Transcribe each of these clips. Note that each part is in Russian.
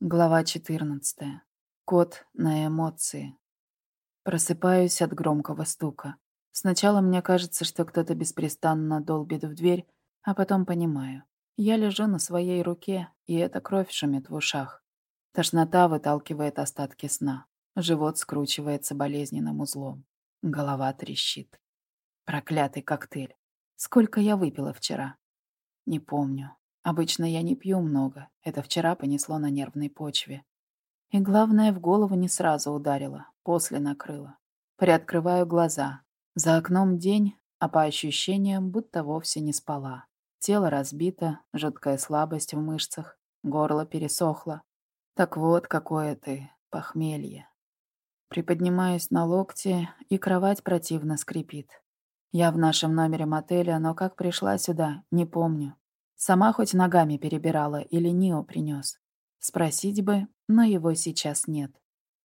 Глава 14. Код на эмоции. Просыпаюсь от громкого стука. Сначала мне кажется, что кто-то беспрестанно долбит в дверь, а потом понимаю. Я лежу на своей руке, и эта кровь шумит в ушах. Тошнота выталкивает остатки сна. Живот скручивается болезненным узлом. Голова трещит. Проклятый коктейль. Сколько я выпила вчера? Не помню. Обычно я не пью много, это вчера понесло на нервной почве. И главное, в голову не сразу ударило, после накрыло. Приоткрываю глаза. За окном день, а по ощущениям, будто вовсе не спала. Тело разбито, жуткая слабость в мышцах, горло пересохло. Так вот, какое ты похмелье. Приподнимаюсь на локте, и кровать противно скрипит. Я в нашем номере мотеля, но как пришла сюда, не помню. Сама хоть ногами перебирала или Нио принес. Спросить бы, но его сейчас нет.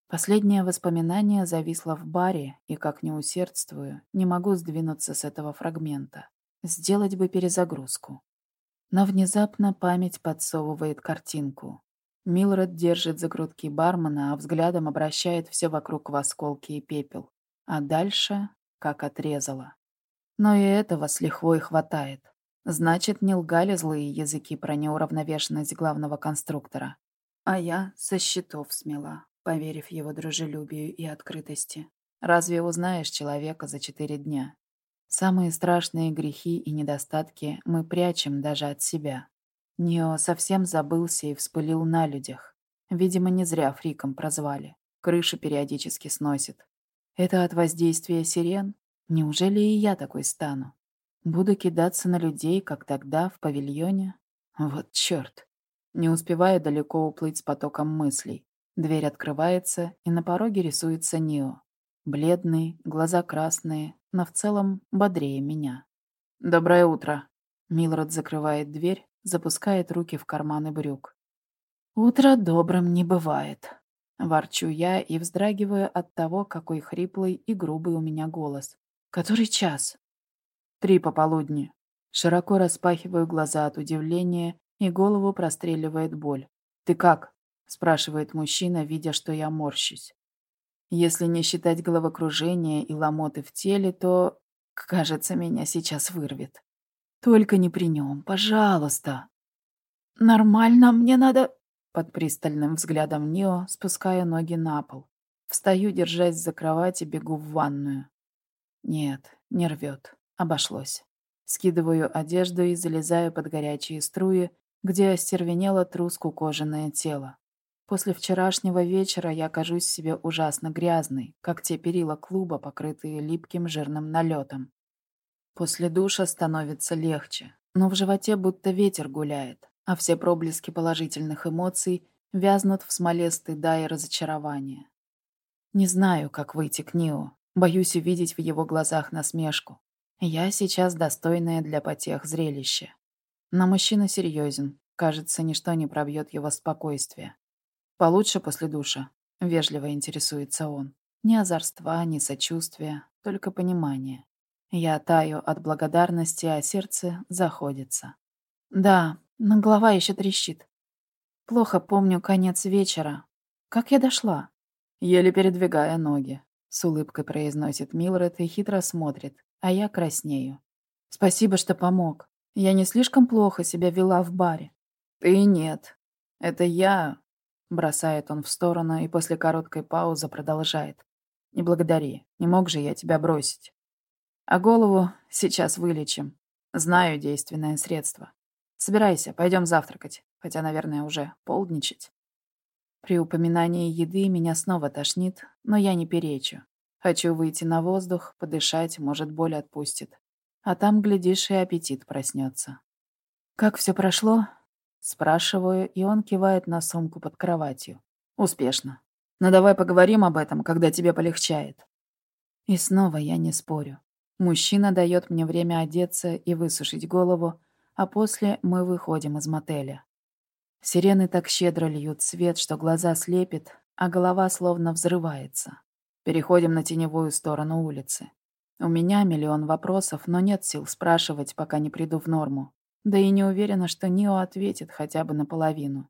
Последнее воспоминание зависло в баре, и, как не усердствую, не могу сдвинуться с этого фрагмента. Сделать бы перезагрузку. Но внезапно память подсовывает картинку. Милред держит за грудки бармена, а взглядом обращает все вокруг в осколки и пепел. А дальше как отрезала. Но и этого с лихвой хватает. Значит, не лгали злые языки про неуравновешенность главного конструктора. А я со счетов смела, поверив его дружелюбию и открытости. Разве узнаешь человека за четыре дня? Самые страшные грехи и недостатки мы прячем даже от себя. Нео совсем забылся и вспылил на людях. Видимо, не зря фриком прозвали. Крышу периодически сносит. Это от воздействия сирен? Неужели и я такой стану? Буду кидаться на людей, как тогда, в павильоне? Вот чёрт. Не успеваю далеко уплыть с потоком мыслей. Дверь открывается, и на пороге рисуется Нио. Бледный, глаза красные, но в целом бодрее меня. «Доброе утро!» Милред закрывает дверь, запускает руки в карманы брюк. «Утро добрым не бывает», — ворчу я и вздрагиваю от того, какой хриплый и грубый у меня голос. «Который час?» Три пополудни. Широко распахиваю глаза от удивления, и голову простреливает боль. «Ты как?» – спрашивает мужчина, видя, что я морщусь. Если не считать головокружения и ломоты в теле, то, кажется, меня сейчас вырвет. Только не при нем, пожалуйста. Нормально, мне надо... Под пристальным взглядом Нио спускаю ноги на пол. Встаю, держась за кровать и бегу в ванную. Нет, не рвет. Обошлось. Скидываю одежду и залезаю под горячие струи, где остервенело труску кожаное тело. После вчерашнего вечера я кажусь себе ужасно грязной, как те перила клуба, покрытые липким жирным налетом. После душа становится легче, но в животе будто ветер гуляет, а все проблески положительных эмоций вязнут в смоле стыда и разочарования. Не знаю, как выйти к Нио, боюсь увидеть в его глазах насмешку. Я сейчас достойная для потех зрелище. Но мужчина серьезен. Кажется, ничто не пробьет его спокойствие. Получше после душа. Вежливо интересуется он. Ни озорства, ни сочувствия, только понимание. Я таю от благодарности, а сердце заходится. Да, но голова еще трещит. Плохо помню конец вечера. Как я дошла? Еле передвигая ноги. С улыбкой произносит Милред и хитро смотрит, а я краснею. Спасибо, что помог. Я не слишком плохо себя вела в баре. Ты нет. Это я. Бросает он в сторону и после короткой паузы продолжает. Не благодари. Не мог же я тебя бросить. А голову сейчас вылечим. Знаю действенное средство. Собирайся, пойдем завтракать. Хотя, наверное, уже полдничать. При упоминании еды меня снова тошнит, но я не перечу. Хочу выйти на воздух, подышать, может, боль отпустит. А там, глядишь, и аппетит проснется. «Как все прошло?» Спрашиваю, и он кивает на сумку под кроватью. «Успешно. Но давай поговорим об этом, когда тебе полегчает». И снова я не спорю. Мужчина дает мне время одеться и высушить голову, а после мы выходим из мотеля. Сирены так щедро льют свет, что глаза слепит, а голова словно взрывается. Переходим на теневую сторону улицы. У меня миллион вопросов, но нет сил спрашивать, пока не приду в норму. Да и не уверена, что Нио ответит хотя бы наполовину.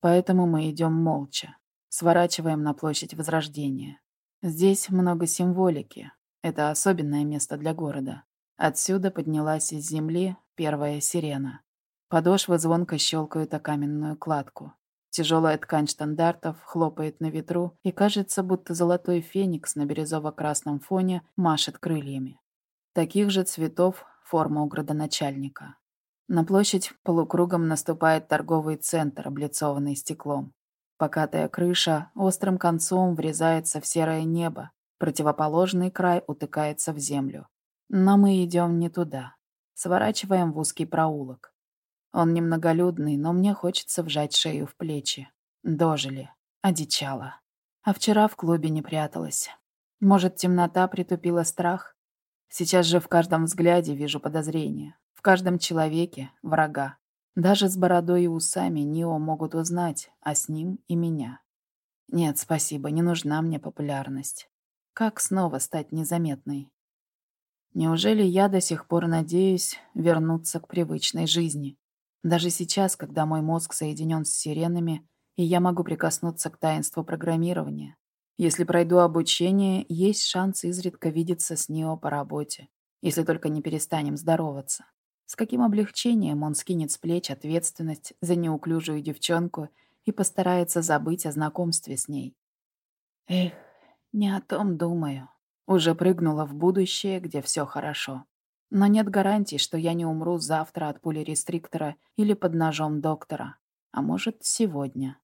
Поэтому мы идем молча. Сворачиваем на площадь Возрождения. Здесь много символики. Это особенное место для города. Отсюда поднялась из земли первая сирена. Подошвы звонко щелкают о каменную кладку. Тяжелая ткань штандартов хлопает на ветру, и кажется, будто золотой феникс на бирюзово-красном фоне машет крыльями. Таких же цветов форма у градоначальника. На площадь полукругом наступает торговый центр, облицованный стеклом. Покатая крыша острым концом врезается в серое небо, противоположный край утыкается в землю. Но мы идем не туда. Сворачиваем в узкий проулок. Он немноголюдный, но мне хочется вжать шею в плечи. Дожили. Одичала. А вчера в клубе не пряталась. Может, темнота притупила страх? Сейчас же в каждом взгляде вижу подозрение. В каждом человеке — врага. Даже с бородой и усами Нио могут узнать, а с ним и меня. Нет, спасибо, не нужна мне популярность. Как снова стать незаметной? Неужели я до сих пор надеюсь вернуться к привычной жизни? Даже сейчас, когда мой мозг соединен с сиренами, и я могу прикоснуться к таинству программирования. Если пройду обучение, есть шанс изредка видеться с Нио по работе, если только не перестанем здороваться. С каким облегчением он скинет с плеч ответственность за неуклюжую девчонку и постарается забыть о знакомстве с ней. Эх, не о том думаю. Уже прыгнула в будущее, где все хорошо. Но нет гарантий, что я не умру завтра от пули рестриктора или под ножом доктора. А может, сегодня.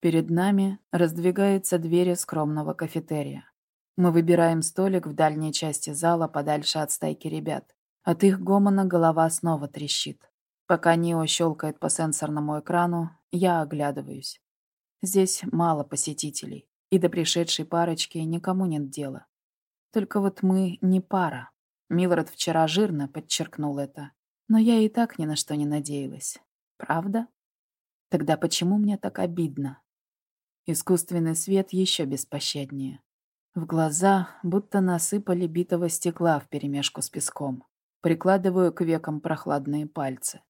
Перед нами раздвигаются двери скромного кафетерия. Мы выбираем столик в дальней части зала, подальше от стайки ребят. От их гомона голова снова трещит. Пока Нио щелкает по сенсорному экрану, я оглядываюсь. Здесь мало посетителей, и до пришедшей парочки никому нет дела. Только вот мы не пара. Милред вчера жирно подчеркнул это. Но я и так ни на что не надеялась. Правда? Тогда почему мне так обидно? Искусственный свет еще беспощаднее. В глаза будто насыпали битого стекла вперемешку с песком. Прикладываю к векам прохладные пальцы.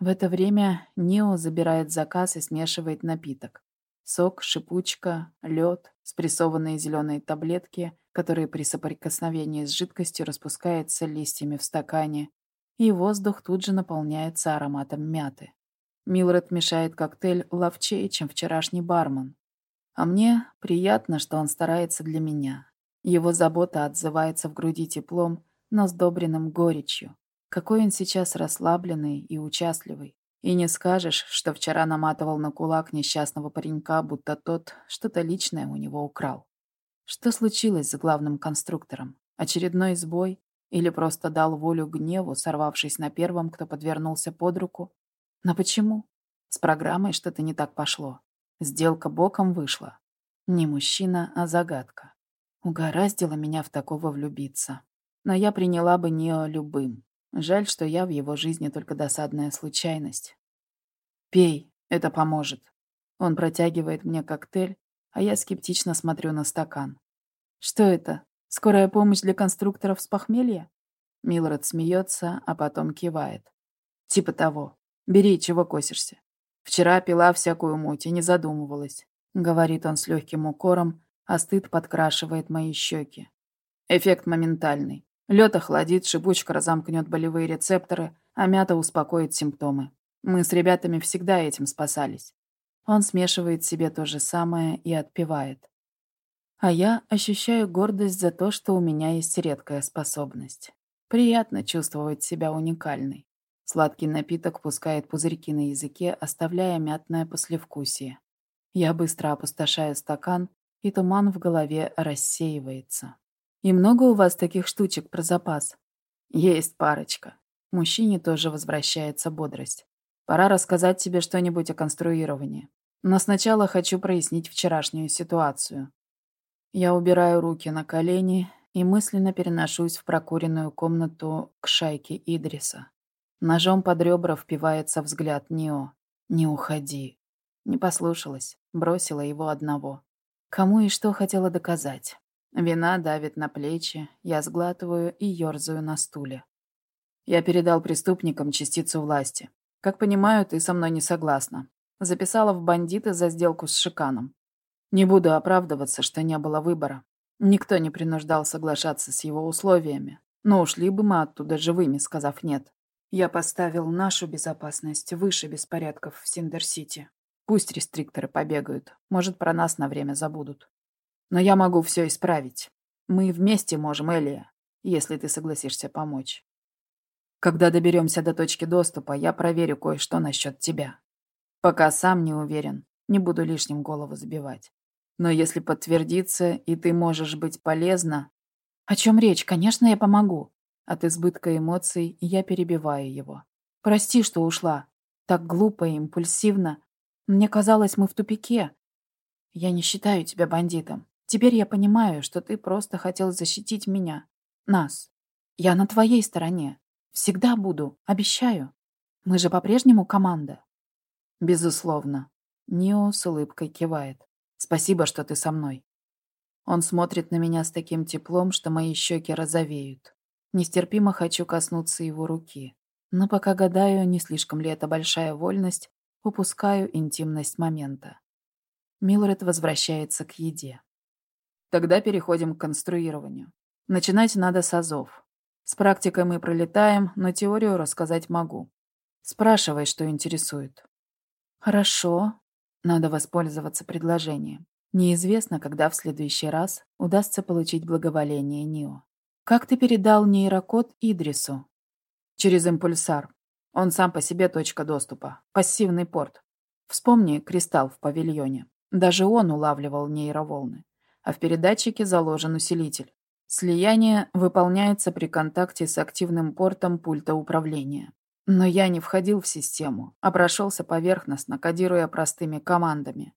В это время Нео забирает заказ и смешивает напиток. Сок, шипучка, лед, спрессованные зеленые таблетки, которые при соприкосновении с жидкостью распускаются листьями в стакане, и воздух тут же наполняется ароматом мяты. Милред мешает коктейль ловчее, чем вчерашний бармен. А мне приятно, что он старается для меня. Его забота отзывается в груди теплом, но сдобренным горечью. Какой он сейчас расслабленный и участливый. И не скажешь, что вчера наматывал на кулак несчастного паренька, будто тот что-то личное у него украл. Что случилось с главным конструктором? Очередной сбой? Или просто дал волю гневу, сорвавшись на первом, кто подвернулся под руку? Но почему? С программой что-то не так пошло. Сделка боком вышла. Не мужчина, а загадка. Угораздило меня в такого влюбиться. Но я приняла бы Нео любым. Жаль, что я в его жизни только досадная случайность. «Пей, это поможет». Он протягивает мне коктейль, а я скептично смотрю на стакан. «Что это? Скорая помощь для конструкторов с похмелья?» Милред смеется, а потом кивает. «Типа того. Бери, чего косишься. Вчера пила всякую муть и не задумывалась», — говорит он с легким укором, а стыд подкрашивает мои щеки. Эффект моментальный. Лед охладит, шипучка разомкнет болевые рецепторы, а мята успокоит симптомы. Мы с ребятами всегда этим спасались. Он смешивает себе то же самое и отпивает. А я ощущаю гордость за то, что у меня есть редкая способность. Приятно чувствовать себя уникальной. Сладкий напиток пускает пузырьки на языке, оставляя мятное послевкусие. Я быстро опустошаю стакан, и туман в голове рассеивается. И много у вас таких штучек про запас? Есть парочка. Мужчине тоже возвращается бодрость. Пора рассказать тебе что-нибудь о конструировании. Но сначала хочу прояснить вчерашнюю ситуацию. Я убираю руки на колени и мысленно переношусь в прокуренную комнату к шайке Идриса. Ножом под ребра впивается взгляд Нио. «Не уходи». Не послушалась, бросила его одного. Кому и что хотела доказать? Вина давит на плечи, я сглатываю и ёрзаю на стуле. Я передал преступникам частицу власти. Как понимаю, ты со мной не согласна. Записала в бандиты за сделку с Шиканом. Не буду оправдываться, что не было выбора. Никто не принуждал соглашаться с его условиями. Но ушли бы мы оттуда живыми, сказав «нет». Я поставил нашу безопасность выше беспорядков в Синдер-Сити. Пусть рестрикторы побегают. Может, про нас на время забудут. Но я могу все исправить. Мы вместе можем, Элия, если ты согласишься помочь. Когда доберемся до точки доступа, я проверю кое-что насчет тебя. Пока сам не уверен, не буду лишним голову забивать. Но если подтвердится, и ты можешь быть полезна... О чем речь? Конечно, я помогу. От избытка эмоций я перебиваю его. Прости, что ушла. Так глупо и импульсивно. Мне казалось, мы в тупике. Я не считаю тебя бандитом. Теперь я понимаю, что ты просто хотел защитить меня. Нас. Я на твоей стороне. Всегда буду. Обещаю. Мы же по-прежнему команда. Безусловно. Нио с улыбкой кивает. Спасибо, что ты со мной. Он смотрит на меня с таким теплом, что мои щеки розовеют. Нестерпимо хочу коснуться его руки. Но пока гадаю, не слишком ли это большая вольность, упускаю интимность момента. Милред возвращается к еде. Тогда переходим к конструированию. Начинать надо с азов. С практикой мы пролетаем, но теорию рассказать могу. Спрашивай, что интересует. Хорошо. Надо воспользоваться предложением. Неизвестно, когда в следующий раз удастся получить благоволение Нио. Как ты передал нейрокод Идрису? Через импульсар. Он сам по себе точка доступа. Пассивный порт. Вспомни кристалл в павильоне. Даже он улавливал нейроволны а в передатчике заложен усилитель. Слияние выполняется при контакте с активным портом пульта управления. Но я не входил в систему, а прошелся поверхностно, кодируя простыми командами.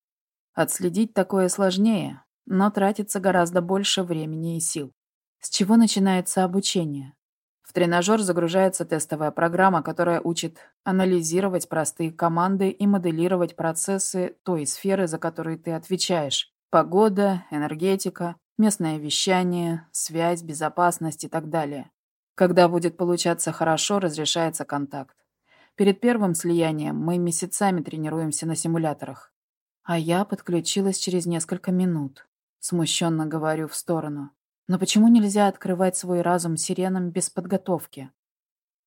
Отследить такое сложнее, но тратится гораздо больше времени и сил. С чего начинается обучение? В тренажер загружается тестовая программа, которая учит анализировать простые команды и моделировать процессы той сферы, за которую ты отвечаешь, Погода, энергетика, местное вещание, связь, безопасность и так далее. Когда будет получаться хорошо, разрешается контакт. Перед первым слиянием мы месяцами тренируемся на симуляторах. А я подключилась через несколько минут. Смущенно говорю в сторону. Но почему нельзя открывать свой разум сиренам без подготовки?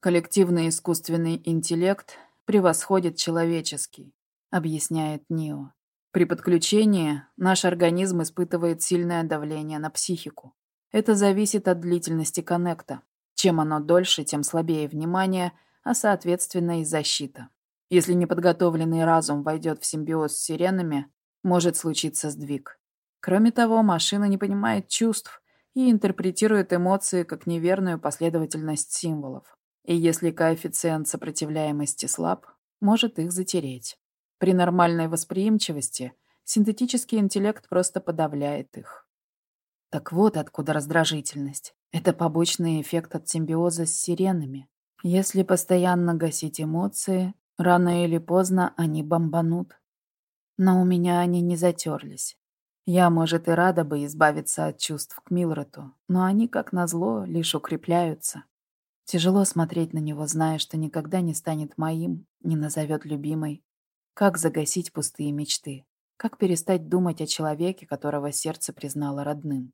Коллективный искусственный интеллект превосходит человеческий, объясняет Нио. При подключении наш организм испытывает сильное давление на психику. Это зависит от длительности коннекта. Чем оно дольше, тем слабее внимание, а соответственно и защита. Если неподготовленный разум войдет в симбиоз с сиренами, может случиться сдвиг. Кроме того, машина не понимает чувств и интерпретирует эмоции как неверную последовательность символов. И если коэффициент сопротивляемости слаб, может их затереть. При нормальной восприимчивости синтетический интеллект просто подавляет их. Так вот откуда раздражительность. Это побочный эффект от симбиоза с сиренами. Если постоянно гасить эмоции, рано или поздно они бомбанут. Но у меня они не затерлись. Я, может, и рада бы избавиться от чувств к Милрету, но они, как назло, лишь укрепляются. Тяжело смотреть на него, зная, что никогда не станет моим, не назовет любимой. Как загасить пустые мечты? Как перестать думать о человеке, которого сердце признало родным?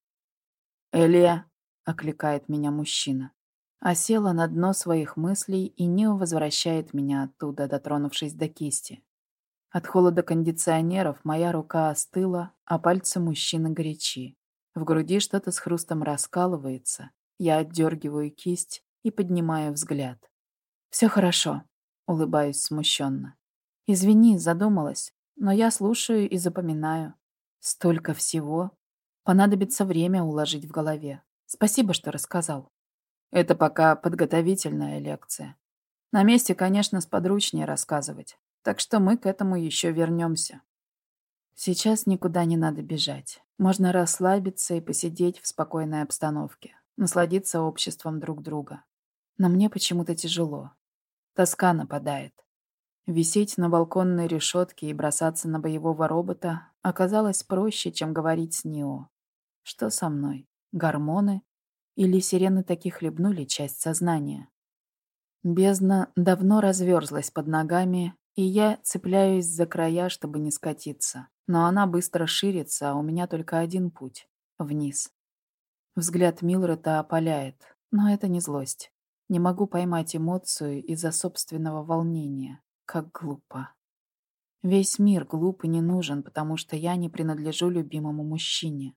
«Элия!» — окликает меня мужчина. А села на дно своих мыслей и не возвращает меня оттуда, дотронувшись до кисти. От холода кондиционеров моя рука остыла, а пальцы мужчины горячи. В груди что-то с хрустом раскалывается. Я отдергиваю кисть и поднимаю взгляд. «Все хорошо», — улыбаюсь смущенно. Извини, задумалась, но я слушаю и запоминаю. Столько всего. Понадобится время уложить в голове. Спасибо, что рассказал. Это пока подготовительная лекция. На месте, конечно, сподручнее рассказывать. Так что мы к этому еще вернемся. Сейчас никуда не надо бежать. Можно расслабиться и посидеть в спокойной обстановке, насладиться обществом друг друга. Но мне почему-то тяжело. Тоска нападает. Висеть на балконной решетке и бросаться на боевого робота оказалось проще, чем говорить с Нио. Что со мной? Гормоны? Или сирены таких хлебнули часть сознания? Бездна давно разверзлась под ногами, и я цепляюсь за края, чтобы не скатиться. Но она быстро ширится, а у меня только один путь — вниз. Взгляд Милрета опаляет, но это не злость. Не могу поймать эмоцию из-за собственного волнения. Как глупо. Весь мир глуп и не нужен, потому что я не принадлежу любимому мужчине.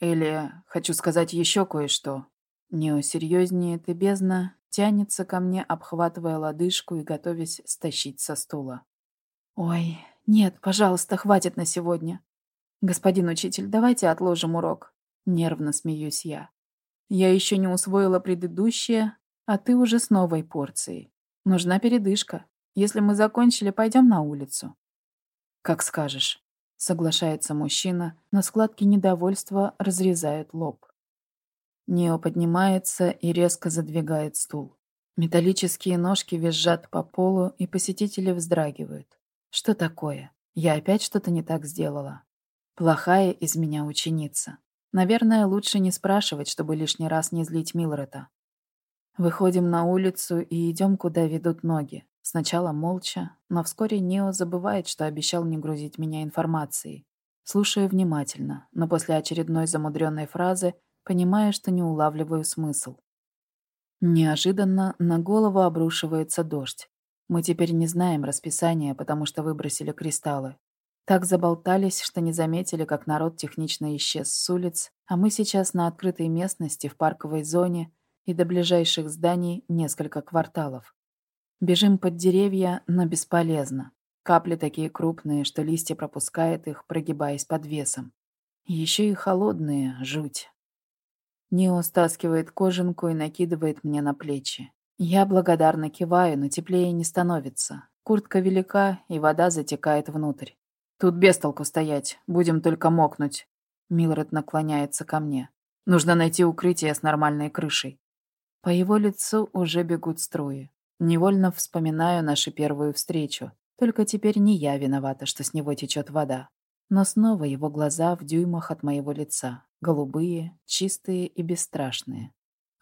Или хочу сказать еще кое-что. Нео серьезнее ты бездна тянется ко мне, обхватывая лодыжку и готовясь стащить со стула. «Ой, нет, пожалуйста, хватит на сегодня. Господин учитель, давайте отложим урок». Нервно смеюсь я. Я еще не усвоила предыдущее, а ты уже с новой порцией. Нужна передышка. Если мы закончили, пойдем на улицу. Как скажешь, соглашается мужчина, но складки недовольства разрезают лоб. Нео поднимается и резко задвигает стул. Металлические ножки визжат по полу, и посетители вздрагивают. Что такое? Я опять что-то не так сделала. Плохая из меня ученица. Наверное, лучше не спрашивать, чтобы лишний раз не злить Милрета. Выходим на улицу и идем, куда ведут ноги. Сначала молча, но вскоре Нео забывает, что обещал не грузить меня информацией. Слушаю внимательно, но после очередной замудренной фразы понимая, что не улавливаю смысл. Неожиданно на голову обрушивается дождь. Мы теперь не знаем расписания, потому что выбросили кристаллы. Так заболтались, что не заметили, как народ технично исчез с улиц, а мы сейчас на открытой местности в парковой зоне и до ближайших зданий несколько кварталов. Бежим под деревья, но бесполезно. Капли такие крупные, что листья пропускают их, прогибаясь под весом. Еще и холодные, жуть. Нео стаскивает кожанку и накидывает мне на плечи. Я благодарно киваю, но теплее не становится. Куртка велика, и вода затекает внутрь. Тут без толку стоять, будем только мокнуть. Милред наклоняется ко мне. Нужно найти укрытие с нормальной крышей. По его лицу уже бегут струи. Невольно вспоминаю нашу первую встречу. Только теперь не я виновата, что с него течет вода. Но снова его глаза в дюймах от моего лица. Голубые, чистые и бесстрашные.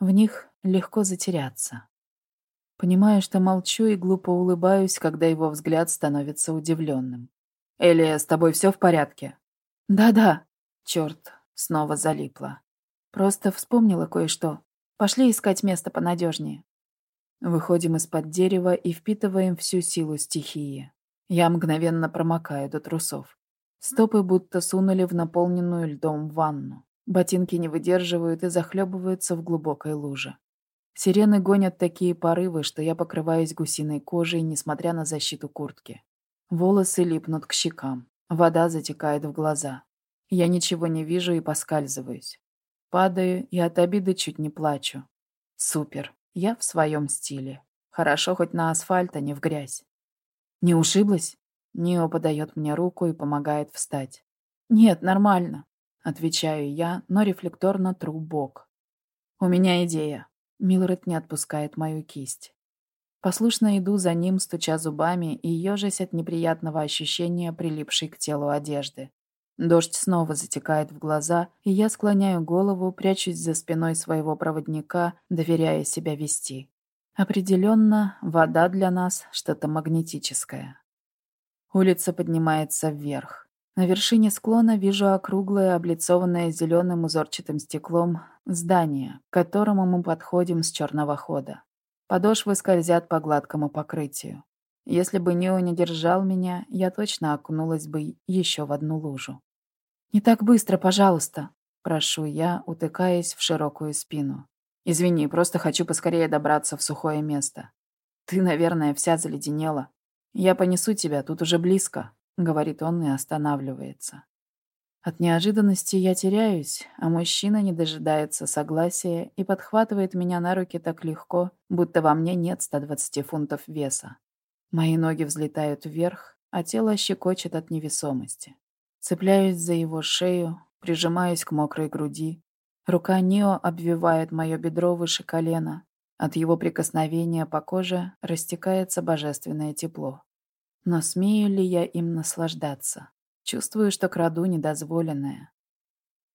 В них легко затеряться. Понимаю, что молчу и глупо улыбаюсь, когда его взгляд становится удивленным. «Элия, с тобой все в порядке?» «Да-да». Черт, снова залипла. Просто вспомнила кое-что. Пошли искать место понадежнее. Выходим из-под дерева и впитываем всю силу стихии. Я мгновенно промокаю до трусов. Стопы будто сунули в наполненную льдом ванну. Ботинки не выдерживают и захлебываются в глубокой луже. Сирены гонят такие порывы, что я покрываюсь гусиной кожей, несмотря на защиту куртки. Волосы липнут к щекам. Вода затекает в глаза. Я ничего не вижу и поскальзываюсь. Падаю и от обиды чуть не плачу. Супер. Я в своем стиле. Хорошо хоть на асфальт, а не в грязь. Не ушиблась? Нио подает мне руку и помогает встать. «Нет, нормально», — отвечаю я, но рефлекторно тру бок. «У меня идея». Милред не отпускает мою кисть. Послушно иду за ним, стуча зубами и ежась от неприятного ощущения, прилипшей к телу одежды. Дождь снова затекает в глаза, и я склоняю голову, прячусь за спиной своего проводника, доверяя себя вести. Определенно, вода для нас что-то магнетическое. Улица поднимается вверх. На вершине склона вижу округлое, облицованное зеленым узорчатым стеклом здание, к которому мы подходим с черного хода. Подошвы скользят по гладкому покрытию. Если бы Нео не держал меня, я точно окунулась бы еще в одну лужу. «Не так быстро, пожалуйста», — прошу я, утыкаясь в широкую спину. «Извини, просто хочу поскорее добраться в сухое место. Ты, наверное, вся заледенела. «Я понесу тебя, тут уже близко», — говорит он и останавливается. От неожиданности я теряюсь, а мужчина не дожидается согласия и подхватывает меня на руки так легко, будто во мне нет 120 фунтов веса. Мои ноги взлетают вверх, а тело щекочет от невесомости. Цепляюсь за его шею, прижимаюсь к мокрой груди. Рука Нио обвивает мое бедро выше колена, от его прикосновения по коже растекается божественное тепло. Но смею ли я им наслаждаться? Чувствую, что краду недозволенное.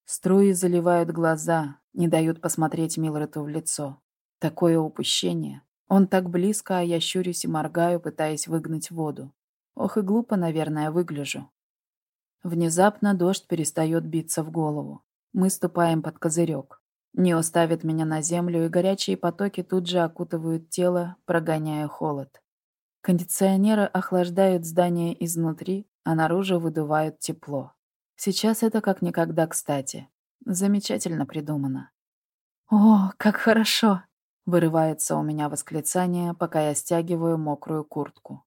Струи заливают глаза, не дают посмотреть Милрету в лицо. Такое упущение. Он так близко, а я щурюсь и моргаю, пытаясь выгнать воду. Ох и глупо, наверное, выгляжу. Внезапно дождь перестает биться в голову. Мы ступаем под козырек. Нео ставит меня на землю, и горячие потоки тут же окутывают тело, прогоняя холод. Кондиционеры охлаждают здание изнутри, а наружу выдувают тепло. Сейчас это как никогда кстати. Замечательно придумано. «О, как хорошо!» — вырывается у меня восклицание, пока я стягиваю мокрую куртку.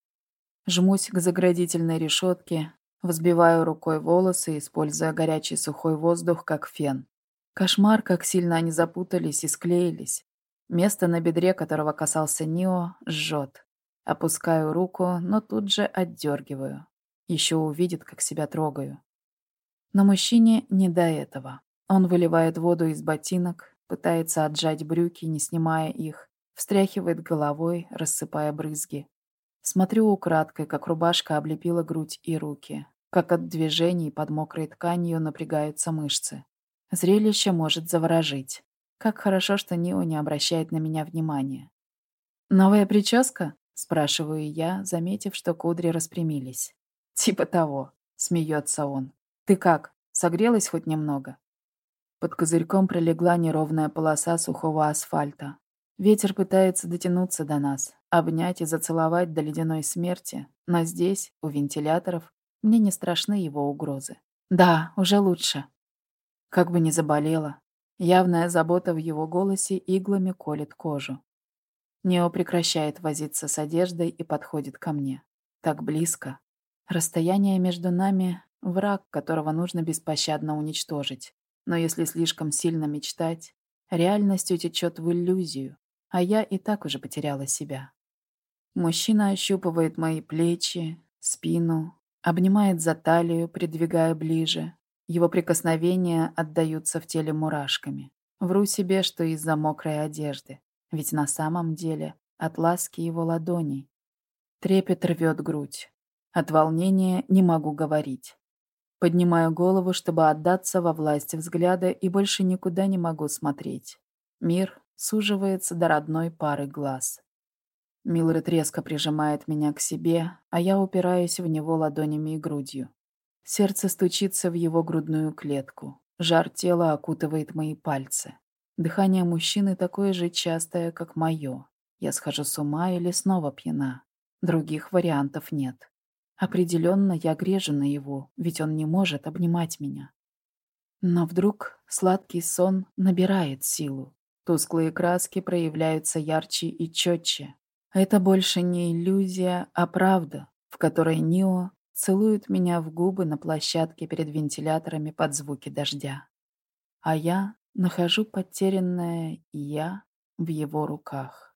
Жмусь к заградительной решетке, взбиваю рукой волосы, используя горячий сухой воздух, как фен. Кошмар, как сильно они запутались и склеились. Место на бедре, которого касался Нио, жжет. Опускаю руку, но тут же отдергиваю. Еще увидит, как себя трогаю. Но мужчине не до этого. Он выливает воду из ботинок, пытается отжать брюки, не снимая их, встряхивает головой, рассыпая брызги. Смотрю украдкой, как рубашка облепила грудь и руки, как от движений под мокрой тканью напрягаются мышцы. Зрелище может заворожить. Как хорошо, что Нио не обращает на меня внимания. «Новая прическа?» Спрашиваю я, заметив, что кудри распрямились. Типа того, смеется он. Ты как, согрелась хоть немного? Под козырьком пролегла неровная полоса сухого асфальта. Ветер пытается дотянуться до нас, обнять и зацеловать до ледяной смерти, но здесь, у вентиляторов, мне не страшны его угрозы. Да, уже лучше. Как бы ни заболела. Явная забота в его голосе иглами колет кожу. Нео прекращает возиться с одеждой и подходит ко мне. Так близко. Расстояние между нами — враг, которого нужно беспощадно уничтожить. Но если слишком сильно мечтать, реальность утечет в иллюзию, а я и так уже потеряла себя. Мужчина ощупывает мои плечи, спину, обнимает за талию, придвигая ближе. Его прикосновения отдаются в теле мурашками. Вру себе, что из-за мокрой одежды. Ведь на самом деле от ласки его ладоней. Трепет рвет грудь. От волнения не могу говорить. Поднимаю голову, чтобы отдаться во власть взгляда и больше никуда не могу смотреть. Мир суживается до родной пары глаз. Милред резко прижимает меня к себе, а я упираюсь в него ладонями и грудью. Сердце стучится в его грудную клетку. Жар тела окутывает мои пальцы. Дыхание мужчины такое же частое, как мое. Я схожу с ума или снова пьяна. Других вариантов нет. Определенно я грежу на его, ведь он не может обнимать меня. Но вдруг сладкий сон набирает силу. Тусклые краски проявляются ярче и четче. Это больше не иллюзия, а правда, в которой Нио целует меня в губы на площадке перед вентиляторами под звуки дождя. А я Нахожу потерянное «я» в его руках.